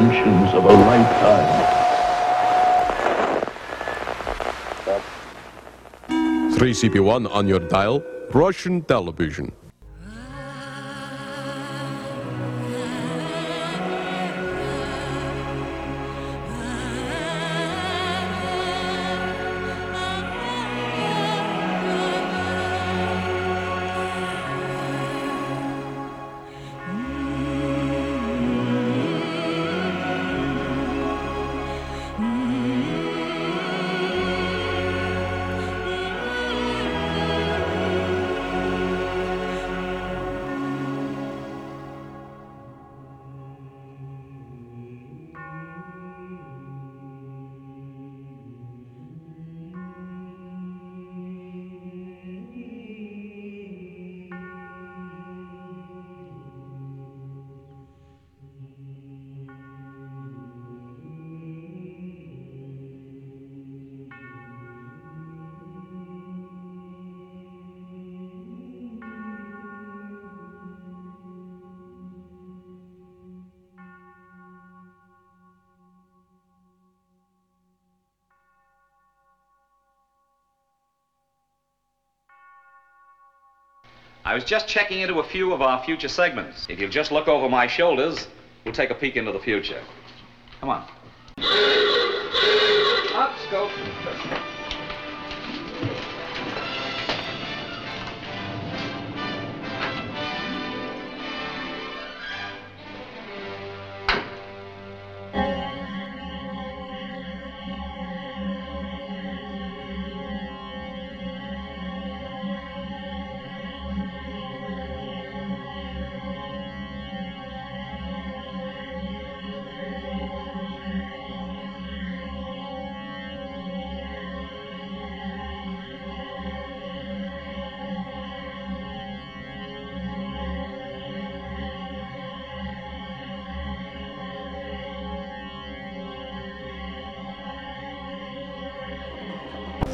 inventions of a lifetime. 3CP1 on your dial, Russian television. I was just checking into a few of our future segments. If you'll just look over my shoulders, we'll take a peek into the future. Come on. Up, scope.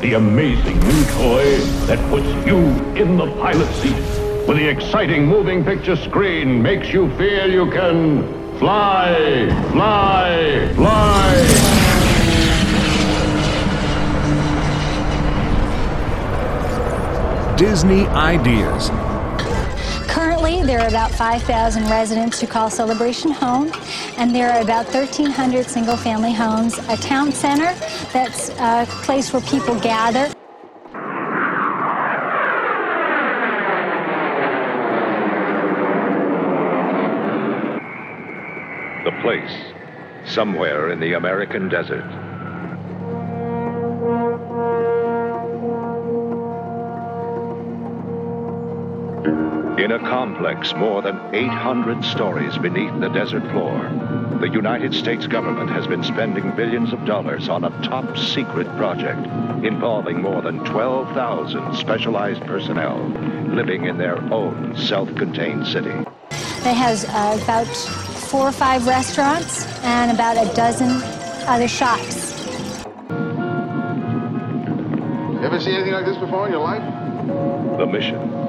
The amazing new toy that puts you in the pilot seat. With the exciting moving picture screen makes you feel you can fly, fly, fly. Disney Ideas. Currently, there are about 5,000 residents who call Celebration home, and there are about 1,300 single family homes, a town center that's a place where people gather. The place, somewhere in the American desert. In a complex more than 800 stories beneath the desert floor, the United States government has been spending billions of dollars on a top secret project involving more than 12,000 specialized personnel living in their own self-contained city. It has uh, about four or five restaurants and about a dozen other shops. Ever seen anything like this before in your life? The mission.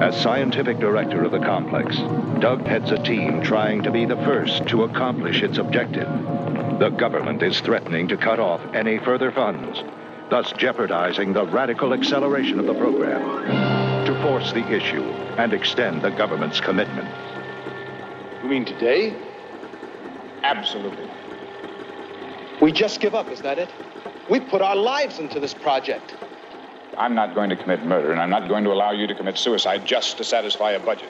As scientific director of the complex, Doug heads a team trying to be the first to accomplish its objective. The government is threatening to cut off any further funds, thus jeopardizing the radical acceleration of the program. To force the issue and extend the government's commitment. You mean today? Absolutely. We just give up, is that it? We put our lives into this project. I'm not going to commit murder, and I'm not going to allow you to commit suicide just to satisfy a budget.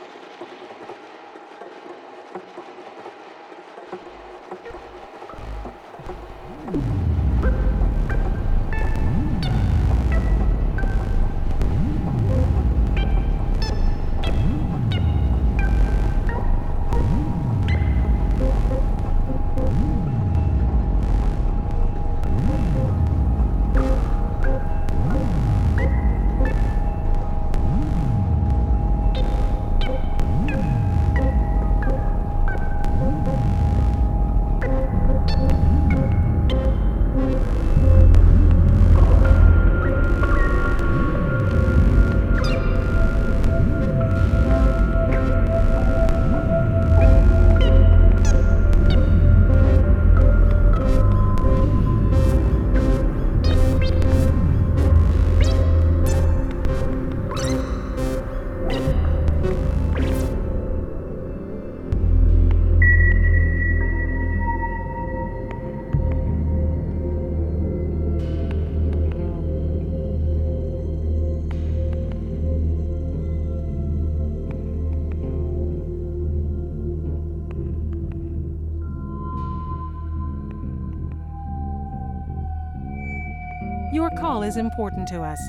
Your call is important to us.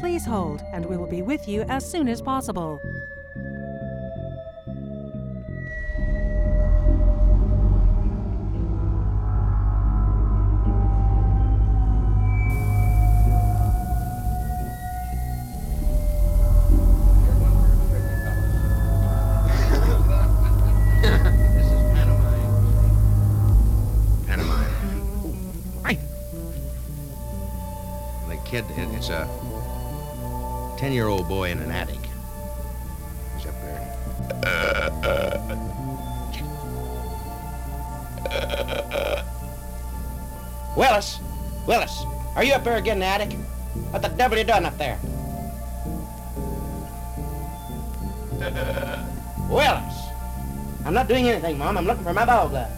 Please hold, and we will be with you as soon as possible. Boy in an attic. He's up there. Willis! Willis! Are you up there again in the attic? What the devil are you done up there? Willis! I'm not doing anything, Mom. I'm looking for my ball glove.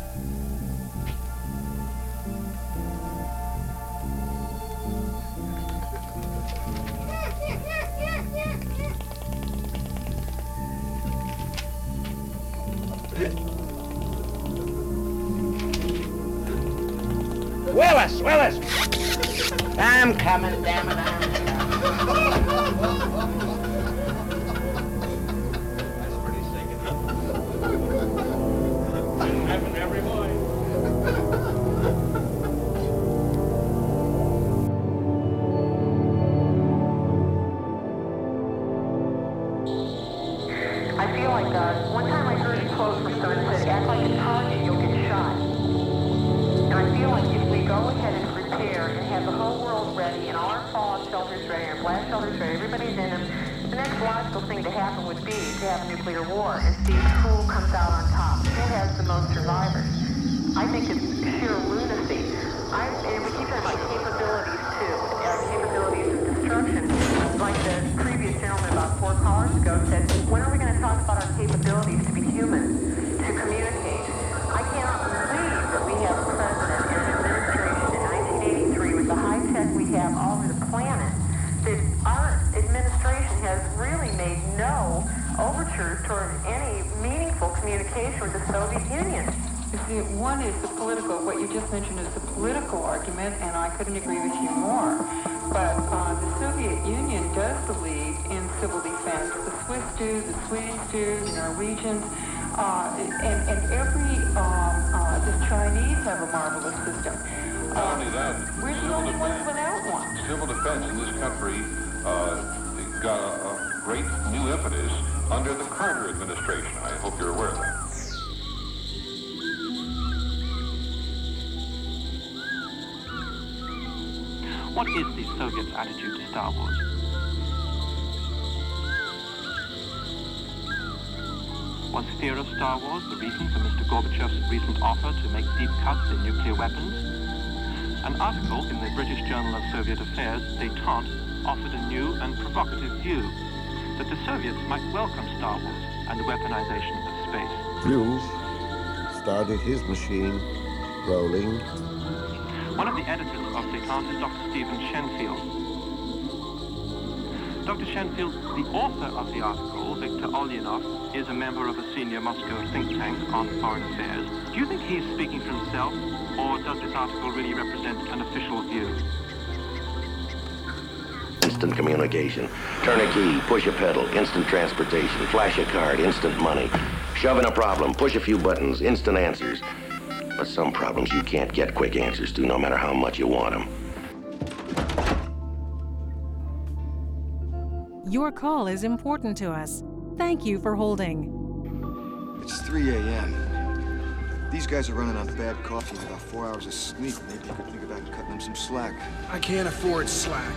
Ready and all our fallout shelters ready, our blast shelters ready, everybody's in them, the next logical thing to happen would be to have a nuclear war and see who comes out on top, who has the most survivors. I think it's sheer lunacy. I, and we keep talking about capabilities too, our capabilities of destruction. Like the previous gentleman about four callers ago said, with the Soviet Union. You see, one is the political, what you just mentioned is the political argument, and I couldn't agree with you more. But uh, the Soviet Union does believe in civil defense. The Swiss do, the Swedes do, the Norwegians, uh, and, and every, um, uh, the Chinese have a marvelous system. Not only that, We're the only ones defense, without one. civil defense in this country uh, got a, a great new impetus under the Carter administration. I hope you're aware of that. What is the Soviets' attitude to Star Wars? Was fear of Star Wars the reason for Mr. Gorbachev's recent offer to make deep cuts in nuclear weapons? An article in the British Journal of Soviet Affairs, Détente, offered a new and provocative view that the Soviets might welcome Star Wars and the weaponization of space. Blue started his machine rolling. One of the editors of Détente is Dr. Stephen Shenfield. Dr. Shenfield, the author of the article, Viktor Olyanov, is a member of a senior Moscow think tank on foreign affairs. Do you think he's speaking for himself, or does this article really represent an official view? Instant communication. Turn a key, push a pedal, instant transportation, flash a card, instant money. Shove in a problem, push a few buttons, instant answers. But some problems you can't get quick answers to, no matter how much you want them. Your call is important to us. Thank you for holding. It's 3 a.m. These guys are running on bad coffee and about four hours of sleep. Maybe you could think about cutting them some slack. I can't afford slack.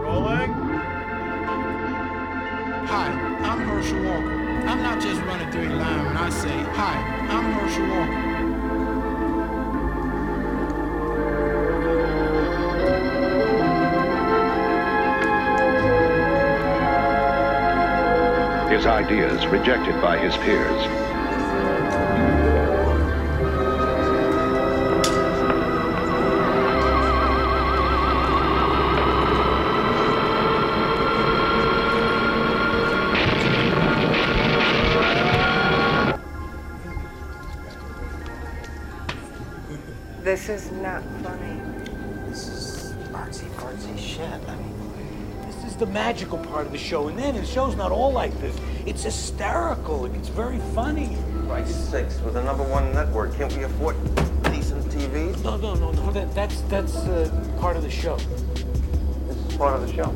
Rolling. Hi, I'm Herschel Walker. I'm not just running through a line when I say, Hi, I'm Herschel Walker. His ideas rejected by his peers. Part of the show. And then the show's not all like this. It's hysterical. It's very funny. Christ's sakes, with the number one network, can't we afford decent TV? No, no, no, no. That, that's that's uh, part of the show. This is part of the show.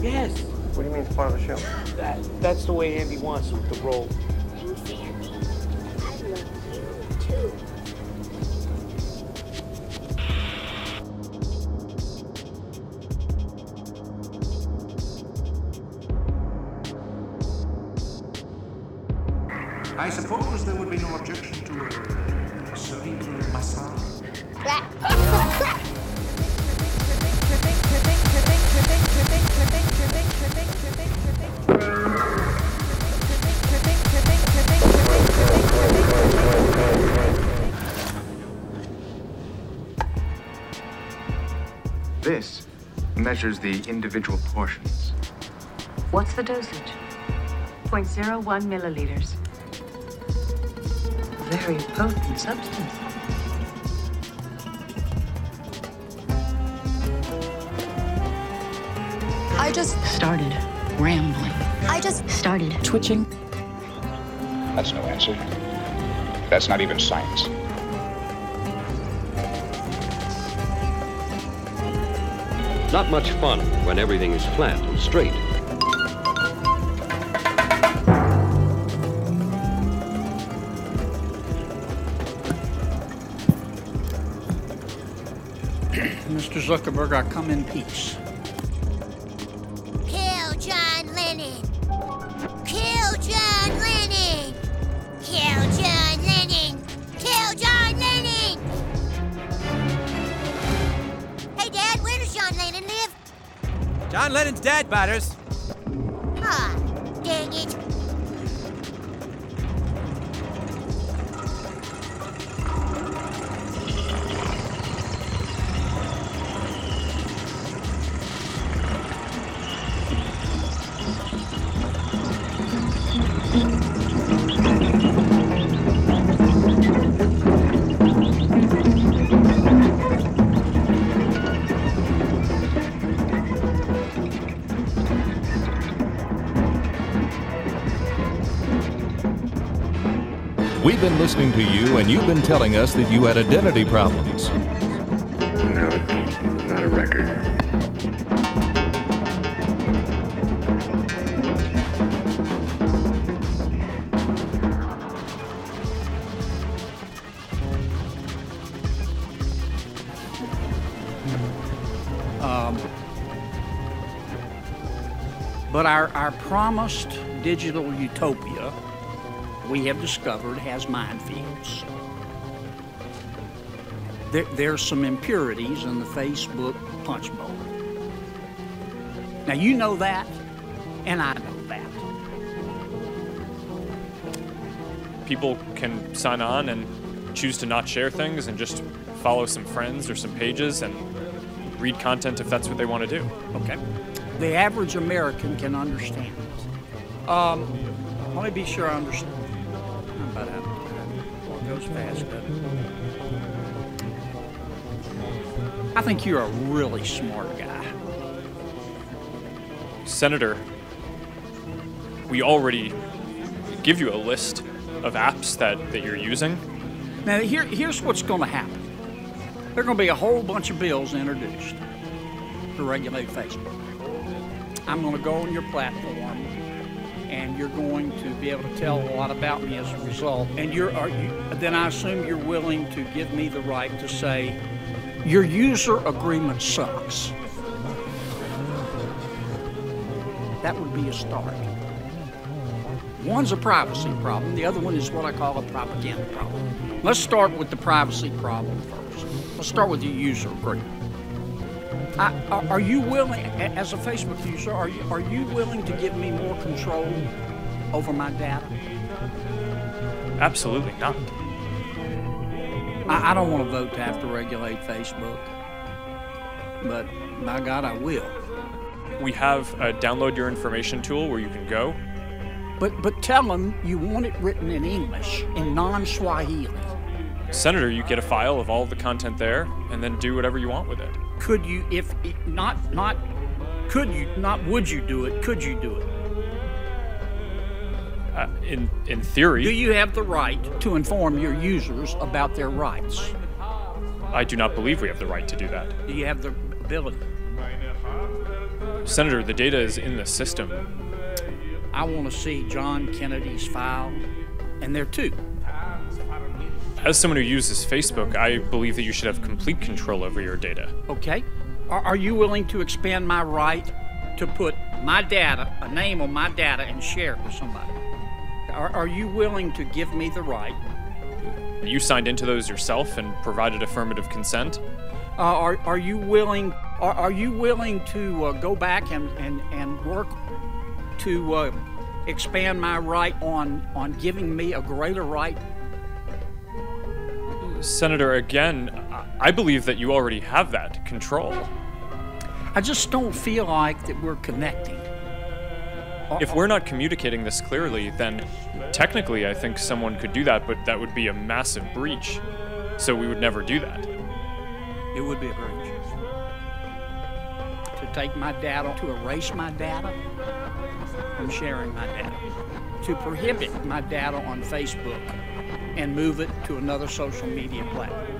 Yes. What do you mean it's part of the show? That that's the way Andy wants it with the role. Measures the individual portions. What's the dosage? 0.01 milliliters. Very potent substance. I just Started rambling. I just Started twitching. That's no answer. That's not even science. Not much fun when everything is flat and straight. Mr. Zuckerberg, I come in peace. Batters. Been listening to you, and you've been telling us that you had identity problems. No, it's not a record. Um, but our, our promised digital utopia, we have discovered, has minefields. There, there's some impurities in the Facebook punch bowl. Now, you know that, and I know that. People can sign on and choose to not share things and just follow some friends or some pages and read content if that's what they want to do. Okay. The average American can understand it. Um, let me be sure I understand. Goes fast, doesn't? I think you're a really smart guy. Senator, we already give you a list of apps that, that you're using. Now, here, here's what's going to happen. There are going to be a whole bunch of bills introduced to regulate Facebook. I'm going to go on your platform, and you're going to be able to tell a lot about me as a result. And you're, you, then I assume you're willing to give me the right to say, your user agreement sucks. That would be a start. One's a privacy problem, the other one is what I call a propaganda problem. Let's start with the privacy problem first. Let's start with your user agreement. I, are, you willing, as a Facebook user, are you, are you willing to give me more control over my data? Absolutely not. I, I don't want to vote to have to regulate Facebook, but by God, I will. We have a download your information tool where you can go. But but tell them you want it written in English, in non-Swahili. Senator, you get a file of all the content there, and then do whatever you want with it. Could you, if not, not, could you, not would you do it? Could you do it? Uh, in in theory, Do you have the right to inform your users about their rights? I do not believe we have the right to do that. Do you have the ability? Senator, the data is in the system. I want to see John Kennedy's file, and there too. As someone who uses Facebook, I believe that you should have complete control over your data. Okay. Are, are you willing to expand my right to put my data, a name on my data, and share it with somebody? Are, are you willing to give me the right? You signed into those yourself and provided affirmative consent. Uh, are, are you willing? Are, are you willing to uh, go back and, and, and work to uh, expand my right on on giving me a greater right? Senator, again, I- believe that you already have that control. I just don't feel like that we're connecting. If we're not communicating this clearly, then technically I think someone could do that, but that would be a massive breach. So we would never do that. It would be a breach. To take my data, to erase my data from sharing my data, to prohibit my data on Facebook and move it to another social media platform.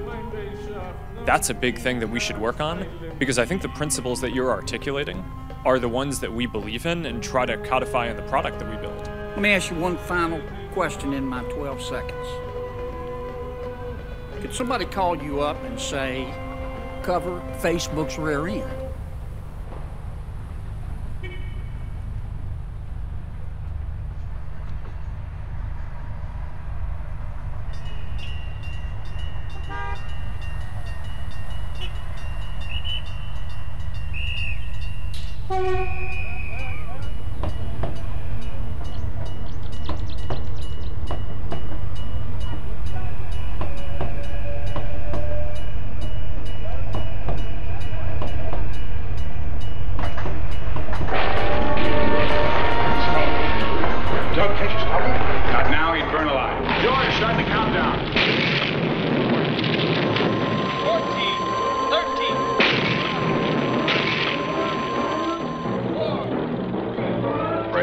That's a big thing that we should work on because I think the principles that you're articulating are the ones that we believe in and try to codify in the product that we build. Let me ask you one final question in my 12 seconds. Could somebody call you up and say, cover Facebook's rear end?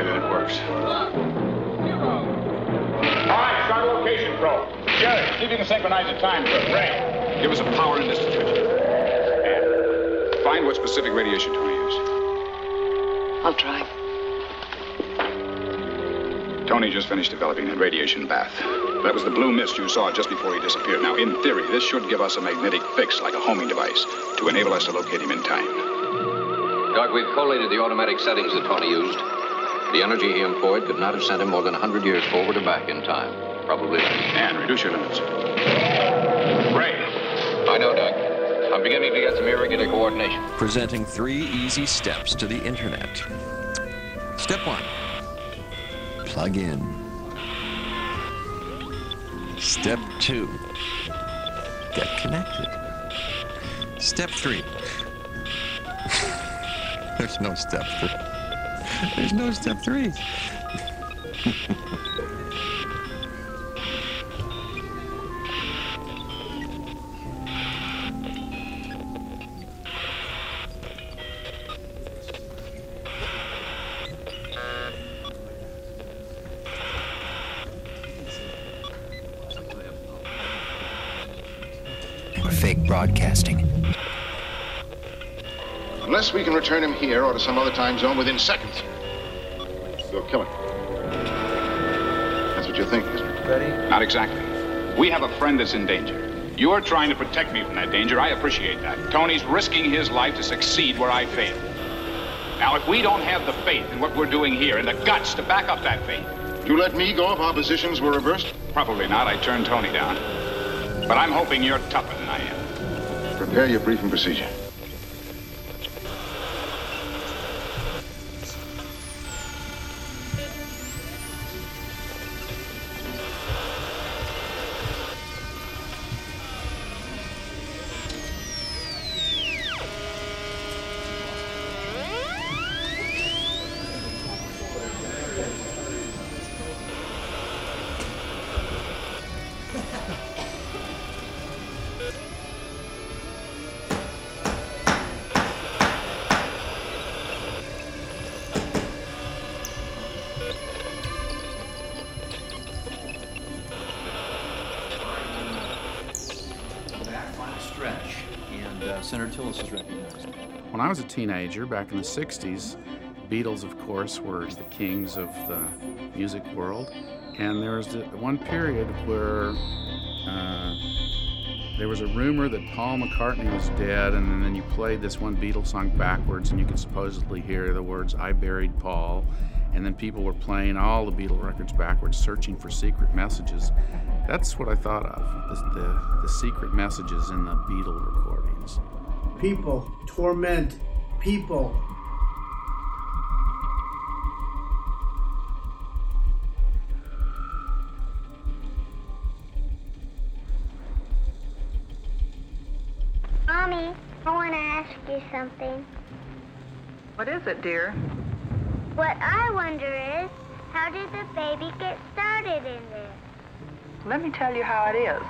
That it works. All right, start location probe. Jerry, see if you can synchronize the time for Ray. Give us a power and distance measure. And find what specific radiation tone to use. I'll try. Tony just finished developing that radiation bath. That was the blue mist you saw just before he disappeared. Now, in theory, this should give us a magnetic fix, like a homing device, to enable us to locate him in time. Doc, we've collated the automatic settings that Tony used. The energy he employed could not have sent him more than 100 years forward or back in time. Probably less. And reduce your limits. Ray. I know, Doc. I'm beginning to get some irregular coordination. Presenting three easy steps to the internet. Step one plug in. Step two get connected. Step three there's no step three. There's no step three. Or fake broadcasting. Unless we can return him here or to some other time zone within seconds, Ready? Not exactly. We have a friend that's in danger. You're trying to protect me from that danger. I appreciate that. Tony's risking his life to succeed where I fail. Now, if we don't have the faith in what we're doing here and the guts to back up that faith, You let me go if our positions were reversed? probably not. I turned Tony down. But I'm hoping you're tougher than I am. Prepare your briefing procedure. Teenager, back in the 60s, Beatles, of course, were the kings of the music world. And there was one period where uh, there was a rumor that Paul McCartney was dead, and then you played this one Beatles song backwards, and you could supposedly hear the words, I buried Paul. And then people were playing all the Beatle records backwards, searching for secret messages. That's what I thought of the, the, the secret messages in the Beatle recordings. People torment people. Mommy, I want to ask you something. What is it, dear? What I wonder is, how did the baby get started in there? Let me tell you how it is.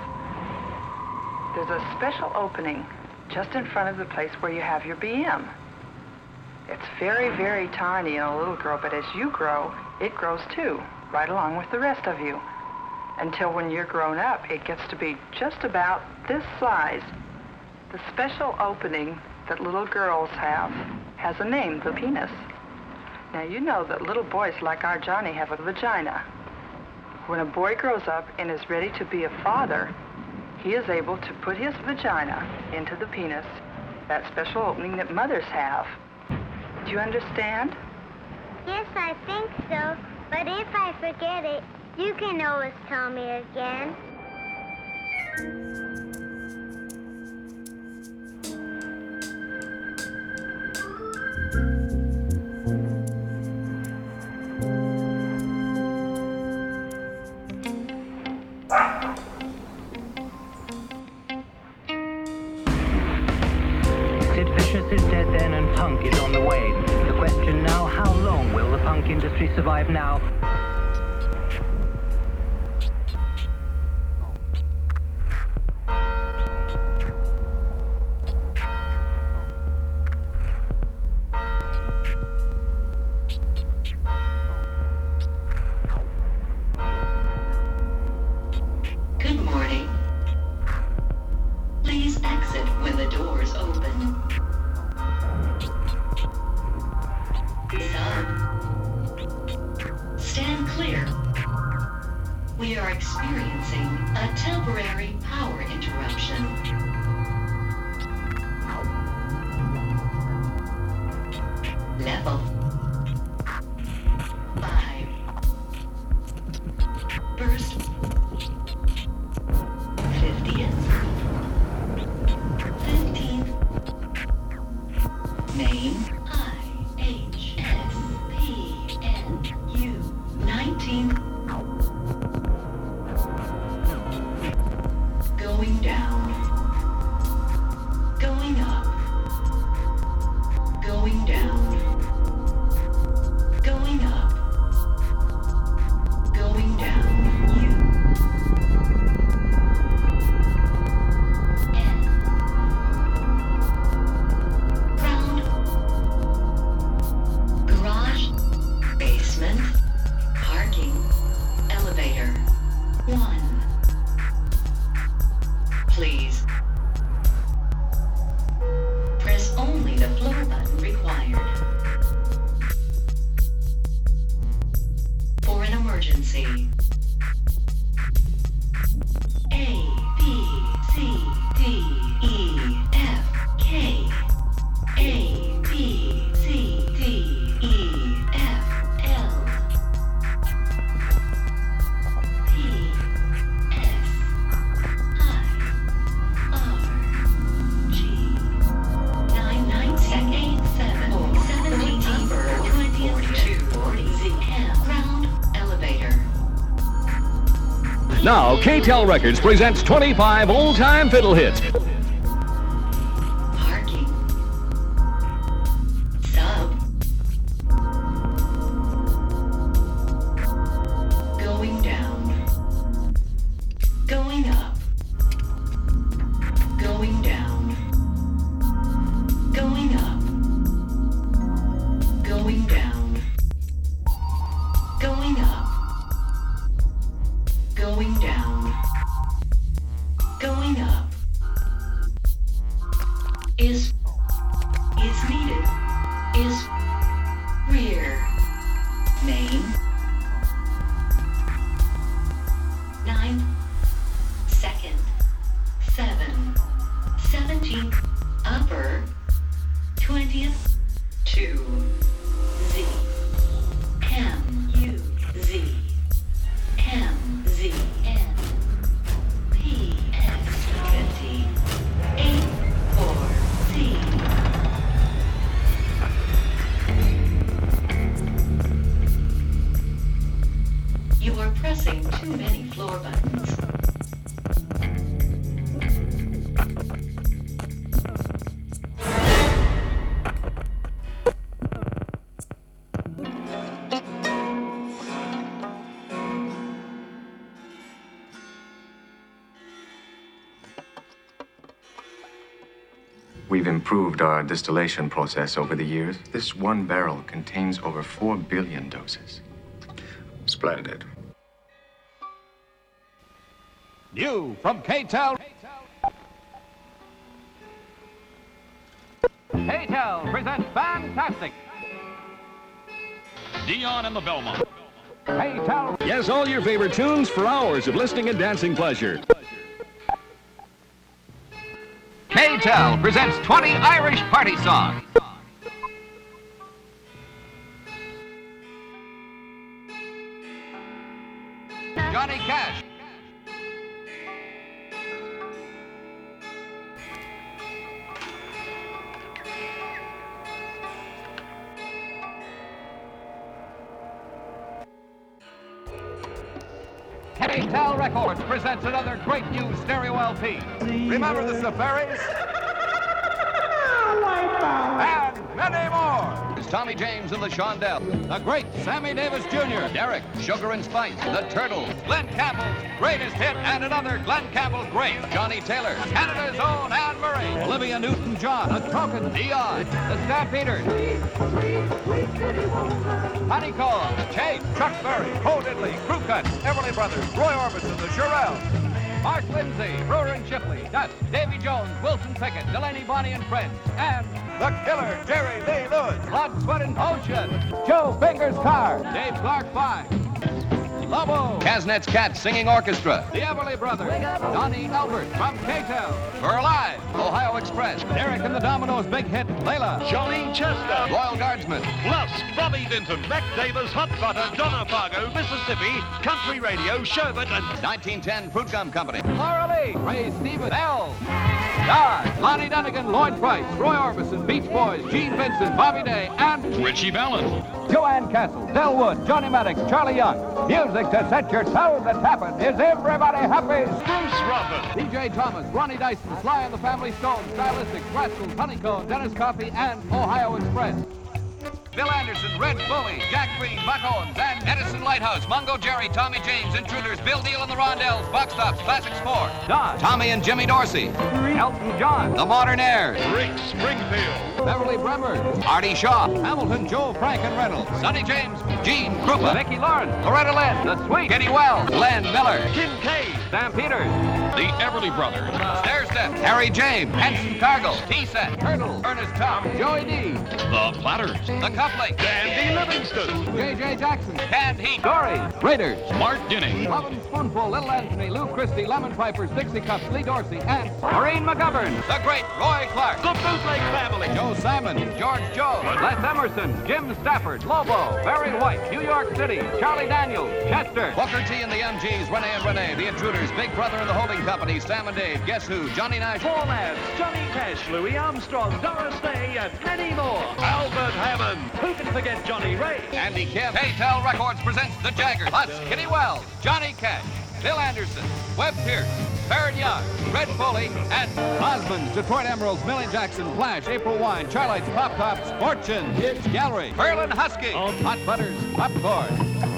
There's a special opening just in front of the place where you have your BM. It's very, very tiny in a little girl, but as you grow, it grows too, right along with the rest of you. Until when you're grown up, it gets to be just about this size. The special opening that little girls have has a name, the penis. Now, you know that little boys like our Johnny have a vagina. When a boy grows up and is ready to be a father, he is able to put his vagina into the penis, that special opening that mothers have. Do you understand? Yes, I think so. But if I forget it, you can always tell me again. Level Now, K-Tel Records presents 25 old-time fiddle hits. Improved our distillation process over the years. This one barrel contains over 4 billion doses. Splendid. New from K-Tel. K-Tel presents Fantastic. Dion and the Belmont. K-Tel. Yes, all your favorite tunes for hours of listening and dancing pleasure. K-Tel presents 20 Irish party songs. Johnny Cash. K-Tel Records presents another great new stereo LP. Remember the Safaris? and many more. It's Tommy James and the Shondell. The great Sammy Davis Jr. Derek, Sugar and Spice. The Turtles. Glen Campbell's greatest hit and another Glen Campbell great. Johnnie Taylor. Canada's own Anne Murray. Olivia Newton-John. The Token Dion. The Stampeders. Honeycomb. Chase. Chuck Berry. Cole Diddley. Crew Cuts. Everly Brothers. Roy Orbison. The Shirelles. Mark Lindsay, Brewer and Shipley, Dutch, Davy Jones, Wilson Pickett, Delaney Bonnie and Friends, and the killer, Jerry Lee Lewis, Blood, Sweat, and Potion, Joe Fingers Carr, Dave Clark Five, Lobo, Kasenetz-Katz Singing Orchestra, the Everly Brothers, Donnie Albert from K-Town, We're Ohio Express, Derek and the Dominos Big Hit, Layla, Jolene Chester, Royal Guardsmen, Plus, Bobby Vinton, Beck Davis, Hot Butter, Donna Fargo, Mississippi, Country Radio, Sherbet, and 1910 Fruit Gum Company, Laura Lee, Ray Stevens, L. Dodge, Lonnie Donegan, Lloyd Price, Roy Orbison, Beach Boys, Gene Vincent, Bobby Day, and Ritchie Valens. Jo Ann Castle, Del Wood, Johnny Maddox, Charlie Young. Music to set your toes a tapping. Is everybody happy? Bruce Ruffin. B.J. Thomas, Ronnie Dyson, Sly and the Family Stone, Stylistics, Rascals, Honeycomb, Dennis Coffey, and Ohio Express. Bill Anderson, Red Foley, Jack Greene, Buck Owens, and Edison Lighthouse, Mungo Jerry, Tommy James, Intruders, Bill Deal and the Rondells, Box Tops, Classic Sport, Don, Tommy and Jimmy Dorsey, Elton John, The Modern Heirs, Rick Springfield, Beverly Bremer, Artie Shaw, Hamilton, Joe, Frank and Reynolds, Sonny James, Gene Krupa, Mickey Lawrence, Loretta Lynn, The Sweet, Kenny Wells, Len Miller, Kincaid, Sam Peters, The Everly Brothers. Stair Step, Harry James, Henson Cargill, T-Set, Turtle, Ernest Tubb, Joey Dee, The Platters. The Coupling, Andy Livingston, J.J. Jackson, Canned Heat, Dory, Raiders, Mark Dinning. Lovin' Spoonful, Little Anthony, Lou Christie, Lemon Pipers, Dixie Cups, Lee Dorsey, and Maureen McGovern. The great Roy Clark. The Bootleg Family, Joe Simon, George Joe, Les Emerson, Jim Stafford, Lobo, Barry White, New York City, Charlie Daniels, Chester, Booker T and the MGs, Renee and Renee, The Intruders, Big Brother and the Holding Company, Sam and Dave, Guess Who, Johnny Nash, Four Lads, Johnny Cash, Louis Armstrong, Doris Day, and many more. Albert Hammond. Who can forget Johnnie Ray? Andy Kim. K-Tel Records presents The Jaggerz, plus Kitty Wells, Johnny Cash, Bill Anderson, Webb Pierce, Faron Young, Red Foley, and Osmonds, Detroit Emeralds, Millie Jackson, Flash, April Wine, Charlites, Pop Tops, Fortune, Kids Gallery, Ferlin Husky, oh. Hot Butters, Popcorn.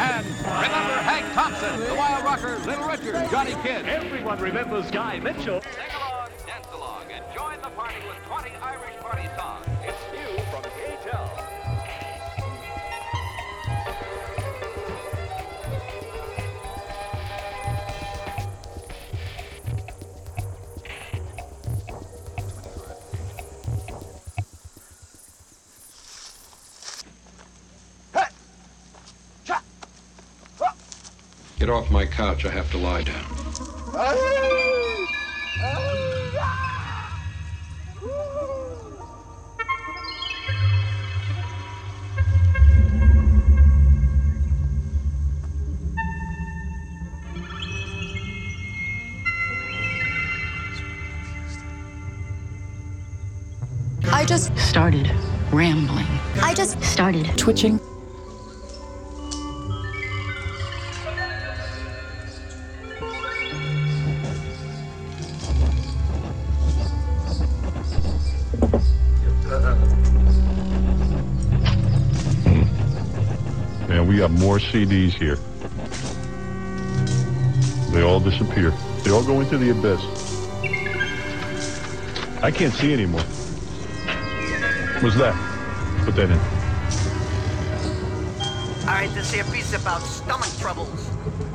And remember Hank Thompson, the Wild Rocker, Little Richard, Johnny Kidd. Everyone remembers Guy Mitchell. Get off my couch. I have to lie down. I just Started rambling. I just Started twitching. More CDs here. They all disappear. They all go into the abyss. I can't see anymore. What's that? Put that in. I All right, this here piece about stomach troubles.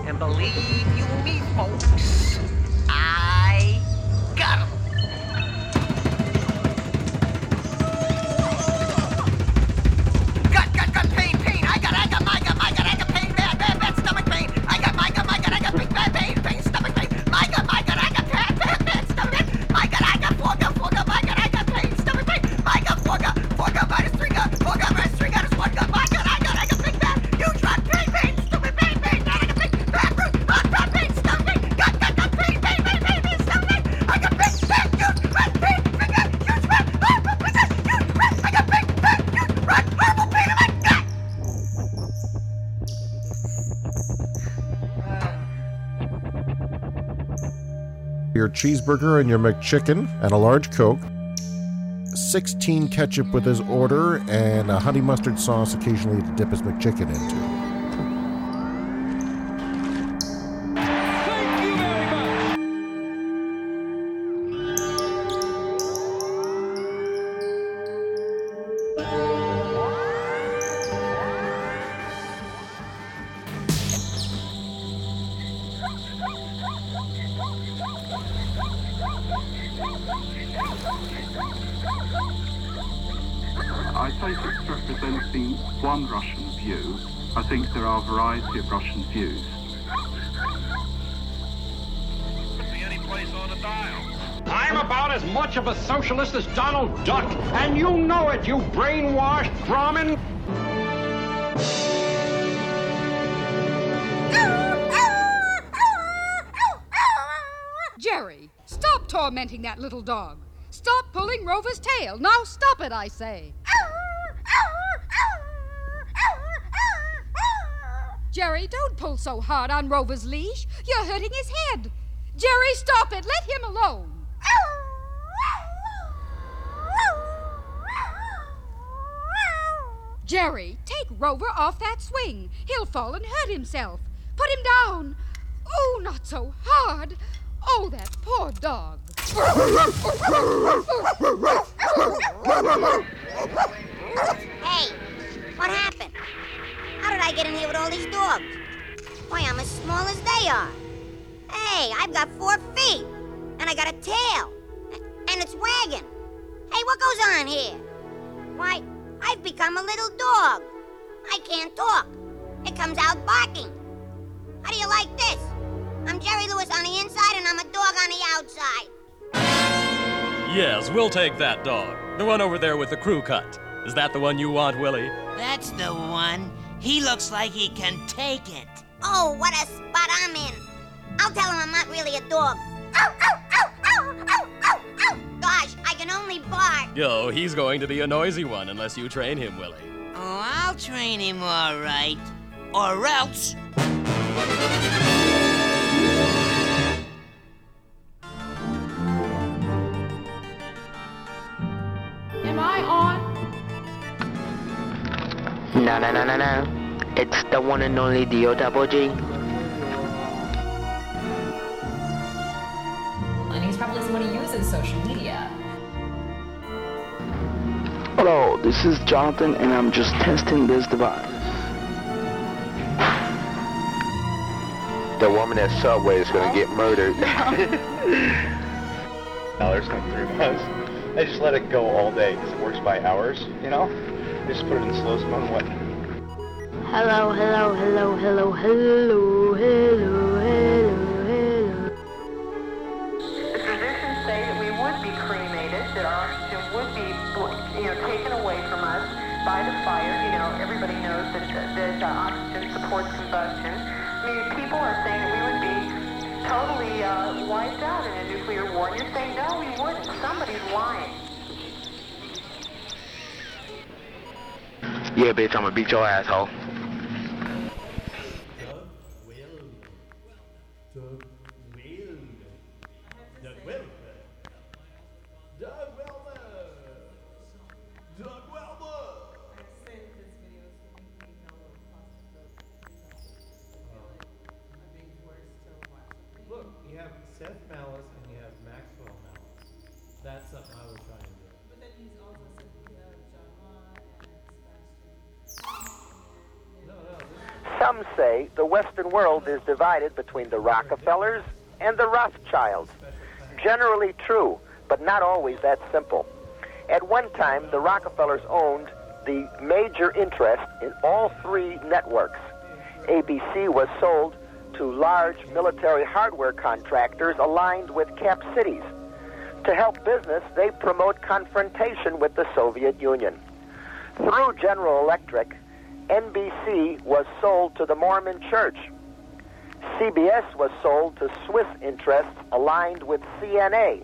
And believe you me, folks, your cheeseburger and your McChicken and a large Coke. 16 ketchup with his order and a honey mustard sauce occasionally to dip his McChicken into. Socialist as Donald Duck, and you know it, you brainwashed Brahmin. Jerry, stop tormenting that little dog. Stop pulling Rover's tail. Now stop it, I say. Jerry, don't pull so hard on Rover's leash. You're hurting his head. Jerry, stop it. Let him alone. Jerry, take Rover off that swing. He'll fall and hurt himself. Put him down. Oh, not so hard. Oh, that poor dog. Hey, what happened? How did I get in here with all these dogs? Why, I'm as small as they are. Hey, I've got four feet, and I got a tail, and it's wagging. Hey, what goes on here? Why, I've become a little dog. I can't talk. It comes out barking. How do you like this? I'm Jerry Lewis on the inside, and I'm a dog on the outside. Yes, we'll take that dog. The one over there with the crew cut. Is that the one you want, Willie? That's the one. He looks like he can take it. Oh, what a spot I'm in. I'll tell him I'm not really a dog. Ow, ow, ow, ow, ow, ow, ow. Gosh, I can only bark. Yo, he's going to be a noisy one unless you train him, Willie. Oh, I'll train him all right. Or else. Am I on? No, no, no, no, no. It's the one and only Dio Double G. And he's probably somebody who uses social media. Hello, this is Jonathan, and I'm just testing this device. The woman at Subway is going to get murdered. dollars come three months. I just let it go all day because it works by hours, you know? Just put it in slow mo and what? Hello, hello, hello, hello, hello, hello, hello, that uh, oxygen supports combustion. I mean, people are saying that we would be totally uh, wiped out in a nuclear war, and you're saying, no, we wouldn't. Somebody's lying. Yeah, bitch, I'm gonna beat your asshole. World is divided between the Rockefellers and the Rothschilds. Generally true, but not always that simple. At one time, the Rockefellers owned the major interest in all three networks. ABC was sold to large military hardware contractors aligned with Cap Cities. To help business, they promote confrontation with the Soviet Union. Through General Electric, NBC was sold to the Mormon Church. CBS was sold to Swiss interests aligned with CNA.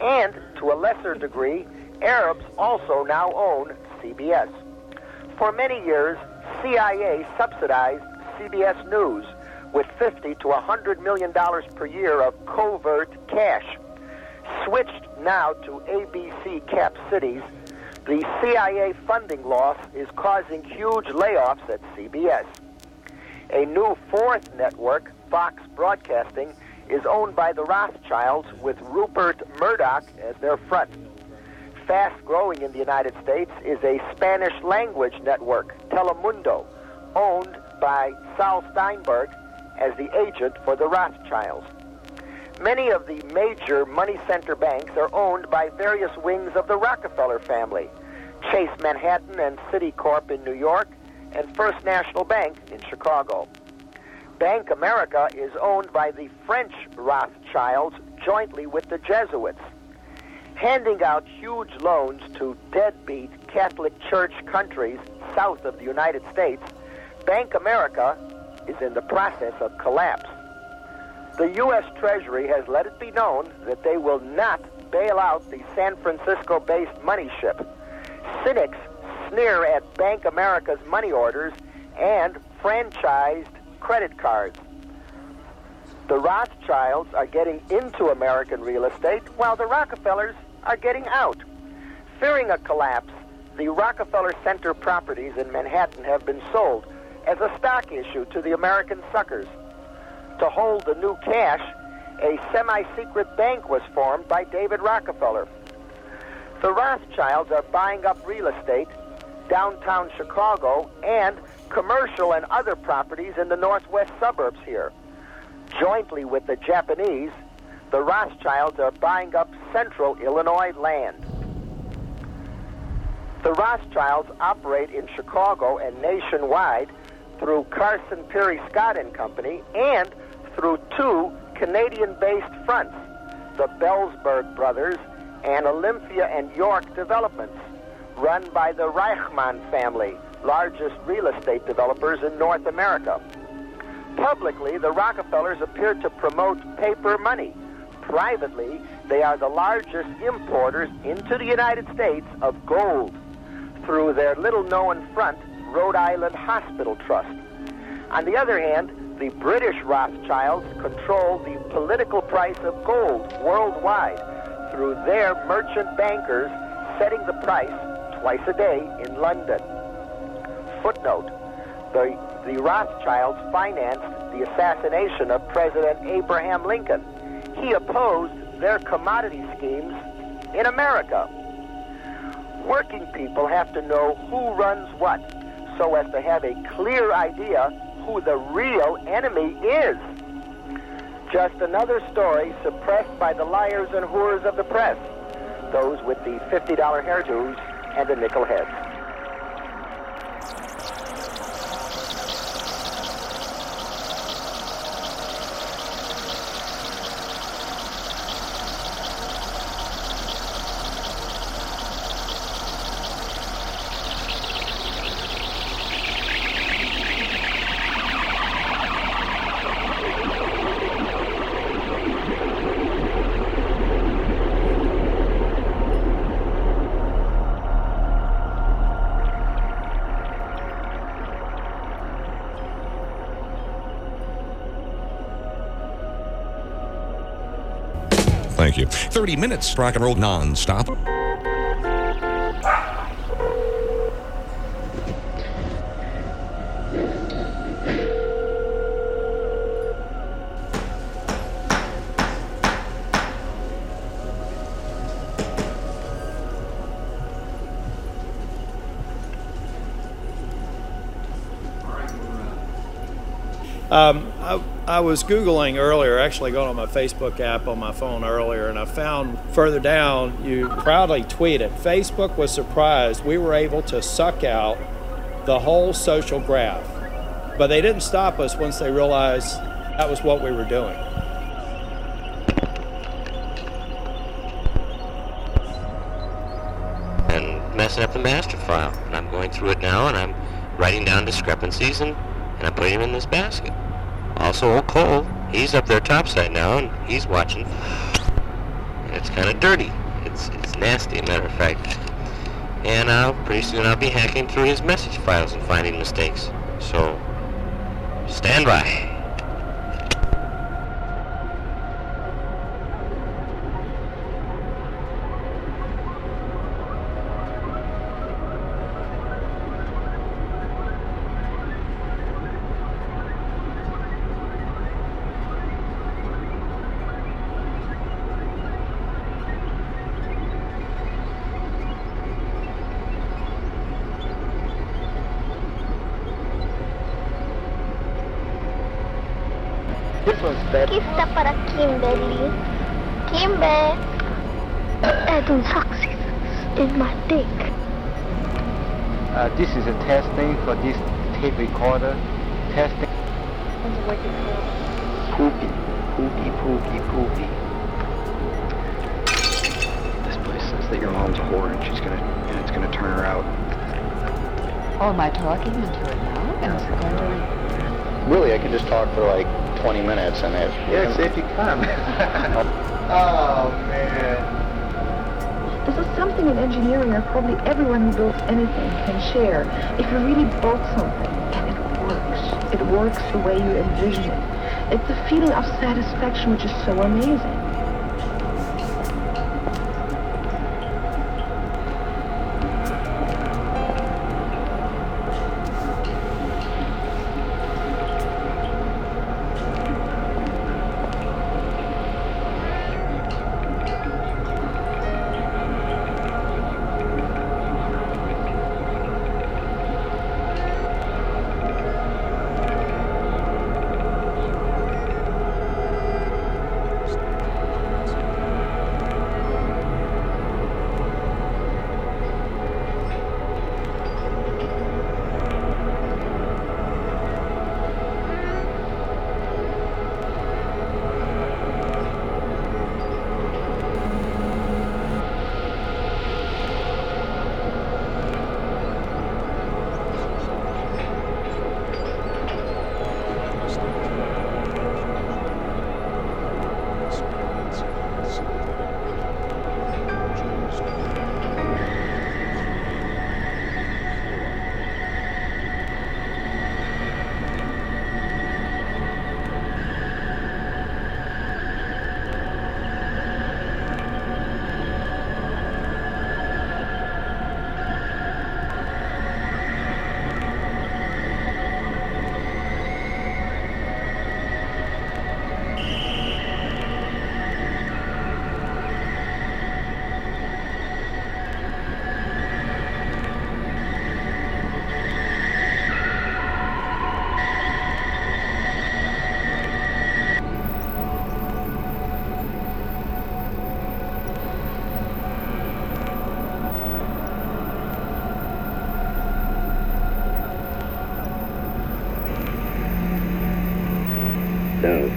And, to a lesser degree, Arabs also now own CBS. For many years, CIA subsidized CBS News with 50 to 100 million dollars per year of covert cash. Switched now to ABC Cap Cities, the CIA funding loss is causing huge layoffs at CBS. A new fourth network, Fox Broadcasting, is owned by the Rothschilds with Rupert Murdoch as their front. Fast growing in the United States is a Spanish language network, Telemundo, owned by Saul Steinberg as the agent for the Rothschilds. Many of the major money center banks are owned by various wings of the Rockefeller family Chase Manhattan and Citicorp in New York, and First National Bank in Chicago. Bank America is owned by the French Rothschilds jointly with the Jesuits. Handing out huge loans to deadbeat Catholic Church countries south of the United States, Bank America is in the process of collapse. The U.S. Treasury has let it be known that they will not bail out the San Francisco based money ship. Cynics sneer at Bank America's money orders and franchised credit cards. The Rothschilds are getting into American real estate while the Rockefellers are getting out. Fearing a collapse, the Rockefeller Center properties in Manhattan have been sold as a stock issue to the American suckers. To hold the new cash, a semi secret bank was formed by David Rockefeller. The Rothschilds are buying up real estate, downtown Chicago, and commercial and other properties in the northwest suburbs here. Jointly with the Japanese, the Rothschilds are buying up central Illinois land. The Rothschilds operate in Chicago and nationwide through Carson Pirie Scott and Company and through two Canadian-based fronts, the Belzberg brothers and Olympia and York developments, run by the Reichmann family, largest real estate developers in North America. Publicly, the Rockefellers appear to promote paper money. Privately, they are the largest importers into the United States of gold through their little known front, Rhode Island Hospital Trust. On the other hand, the British Rothschilds control the political price of gold worldwide through their merchant bankers setting the price twice a day in London. Footnote the, the Rothschilds financed the assassination of President Abraham Lincoln. He opposed their commodity schemes in America. Working people have to know who runs what so as to have a clear idea who the real enemy is. Just another story suppressed by the liars and whores of the press, those with the $50 hairdos and the nickel heads. 30 minutes. Rock and roll non-stop. Um, I was Googling earlier, actually going on my Facebook app on my phone earlier, and I found further down you proudly tweeted Facebook was surprised we were able to suck out the whole social graph. But they didn't stop us once they realized that was what we were doing. and messing up the master file. And I'm going through it now, and I'm writing down discrepancies, and, and I'm putting them in this basket. Also, old Cole, he's up there topside now, and he's watching. And it's kind of dirty. It's it's nasty, matter of fact. And uh, pretty soon I'll be hacking through his message files and finding mistakes. So, stand by. Your mom's a whore and she's gonna, and it's gonna turn her out. Oh, am I talking into it now? And is it going to... Really, I can just talk for like 20 minutes and it. Yes, if you come. oh, man. This is something in engineering that probably everyone who builds anything can share. If you really build something and it works, it works the way you envision it. It's the feeling of satisfaction which is so amazing.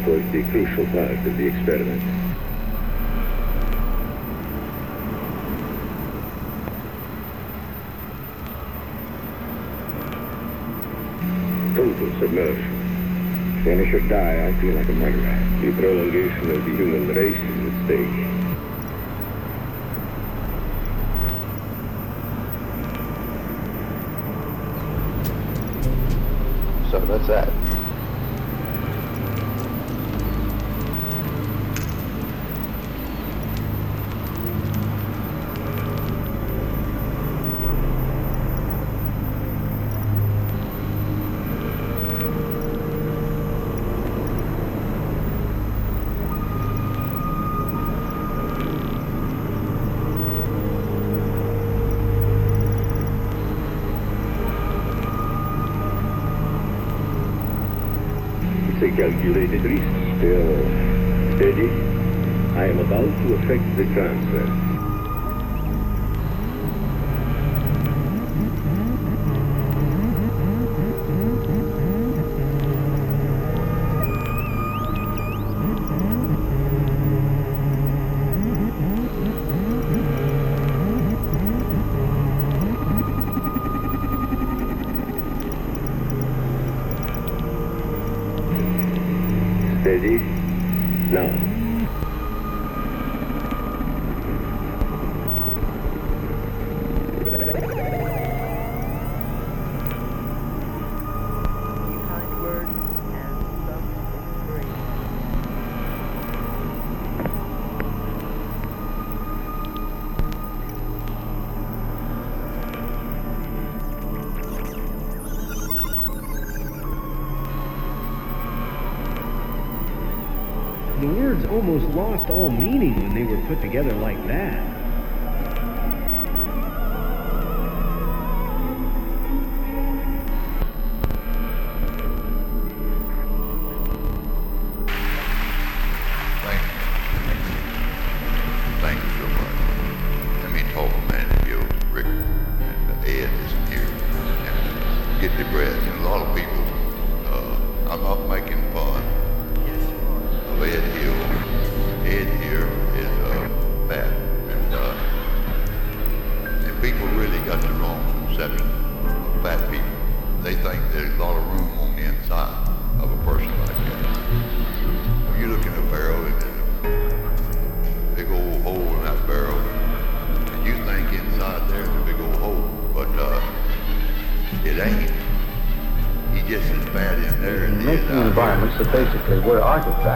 For the crucial part of the experiment. Total submersion. When I should die, I feel like a murderer. The prolongation of the human race is at stake. The transfer. Steady. Almost lost all meaning when they were put together like that.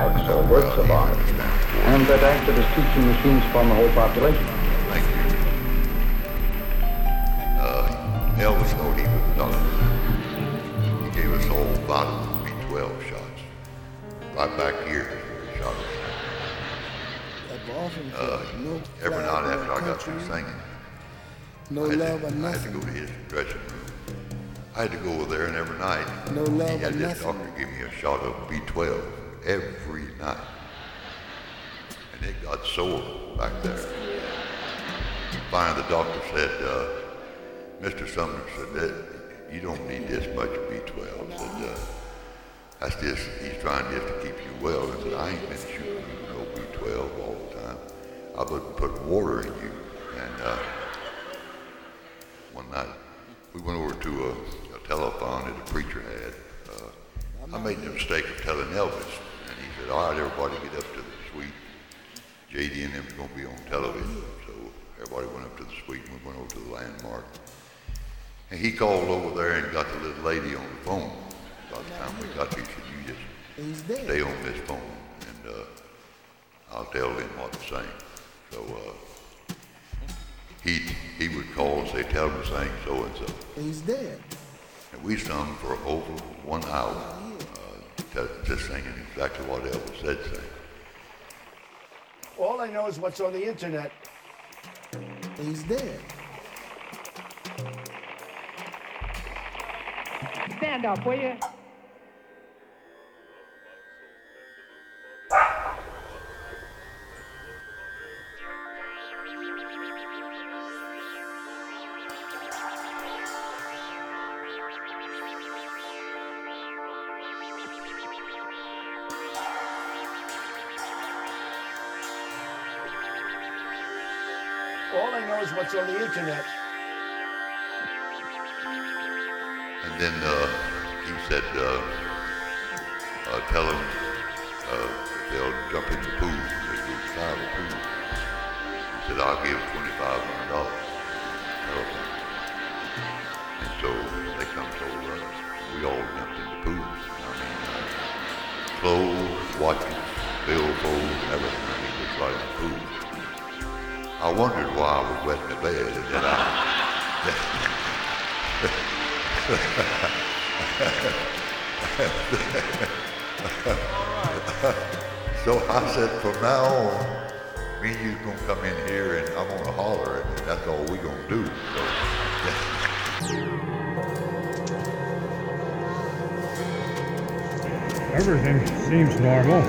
Artifacts or works of art, and that acted as teaching machines for the whole population. Thank you. Uh, Elvis thought he was a doctor. He gave us all vitamin B12 shots. Right back here is where he shot us. Uh, every night after I got through singing, No I had, love to, or I had to go to his dressing room. I had to go over there, and every night No he love had or this nothing. doctor give me a shot of B12 every night, and it got sore back there. Finally, the doctor said, uh, "Mr. Sumner said that you don't need this much B12." Said, uh, "That's just he's trying just to keep you well." I said, "I ain't been shooting you no B12 all the time. I've been putting water in you." And uh, one night, we went over to a, a that a preacher had. Uh, I made the mistake of telling Elvis, said, "All right, everybody, get up to the suite. JD and them's gonna be on television." So everybody went up to the suite, and we went over to the landmark. And he called over there and got the little lady on the phone. By the time we got there, he said, "You just stay on this phone, and uh, I'll tell them what to sing." So uh, he he would call and say, "Tell them to sing so and so." He's dead. And we sung for over one hour, uh, just, just singing exactly what Elvis said sing. All I know is what's on the internet. He's dead. Stand up, will you? All I know is what's on the internet. And then uh, he said, uh, uh, tell them uh, they'll jump in the pool. They go dive the pool. He said, I'll give $2,500. And so they come told us. We all jumped in the pool. I mean, clothes, watches, billfold, everything. I mean, just in the pool. I wondered why I was wet in the bed, and I. so I said, from now on, me and you's gonna come in here, and I'm gonna holler, and that's all we gonna do. So, Everything seems normal.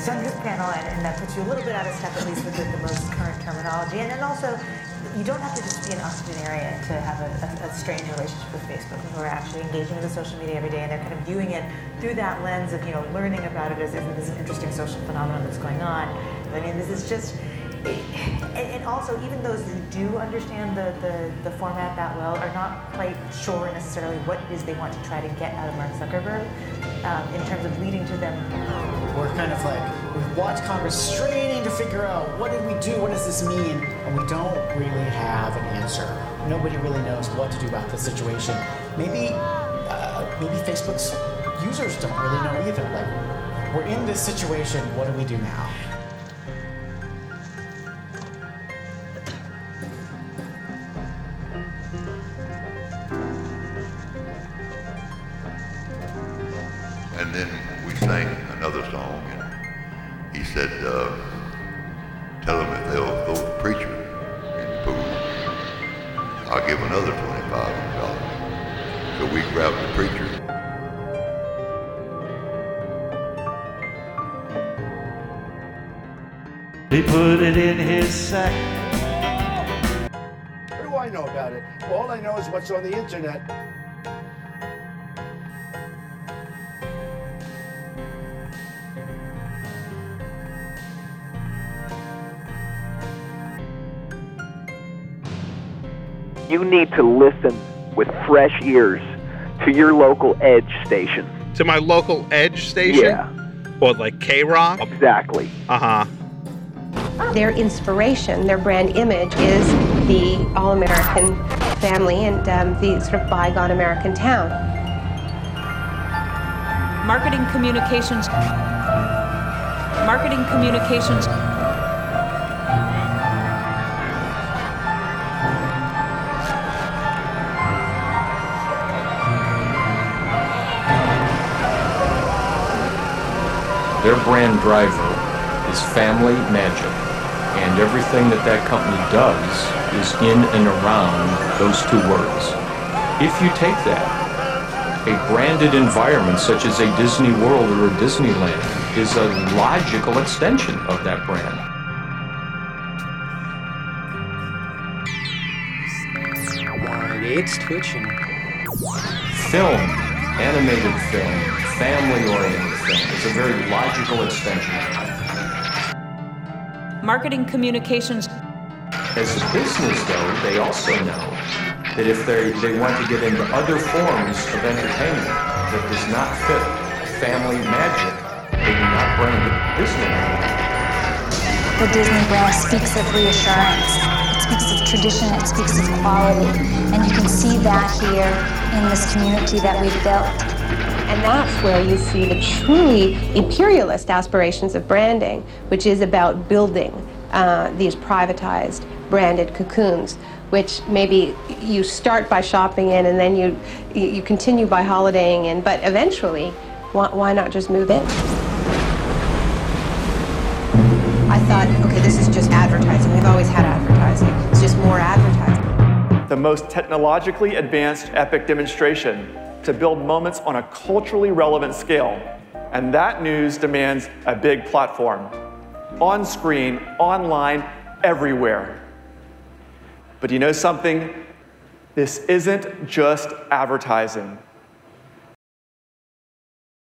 40s at least this panel, and, and that puts you a little bit out of step, at least with the, the most current terminology. And then also, you don't have to just be an octogenarian to have a, a, a strange relationship with Facebook. People are actually engaging with the social media every day, and they're kind of viewing it through that lens of, you know, learning about it as if it is an interesting social phenomenon that's going on. I mean, this is just, and, also, even those who do understand the, the, the format that well are not quite sure necessarily what it is they want to try to get out of Mark Zuckerberg um, in terms of leading to them. We're kind of like, we've watched Congress straining to figure out what did we do, what does this mean, and we don't really have an answer. Nobody really knows what to do about the situation. Maybe, uh, maybe Facebook's users don't really know either. Like, we're in this situation, what do we do now? I what's on the internet. You need to listen with fresh ears to your local Edge station. To my local Edge station? Yeah. What, like K Rock? Exactly. Uh huh. Their inspiration, their brand image is the all American family and um, the sort of bygone American town. Marketing communications. Marketing communications. Their brand driver is family magic, and everything that that company does is in and around those two words. If you take that, a branded environment such as a Disney World or a Disneyland is a logical extension of that brand. It's twitching. Film, animated film, family-oriented film, it's a very logical extension. Marketing communications. As a business, though, they also know that if they, they want to get into other forms of entertainment that does not fit family magic, they do not brand it Disneyland. The Disney brand speaks of reassurance. It speaks of tradition. It speaks of quality. And you can see that here in this community that we've built. And that's where you see the truly imperialist aspirations of branding, which is about building uh, these privatized branded cocoons, which maybe you start by shopping in and then you you continue by holidaying in, but eventually, why, why not just move in? I thought, okay, this is just advertising. We've always had advertising. It's just more advertising. The most technologically advanced epic demonstration to build moments on a culturally relevant scale. And that news demands a big platform. On screen, online, everywhere. But you know something? This isn't just advertising.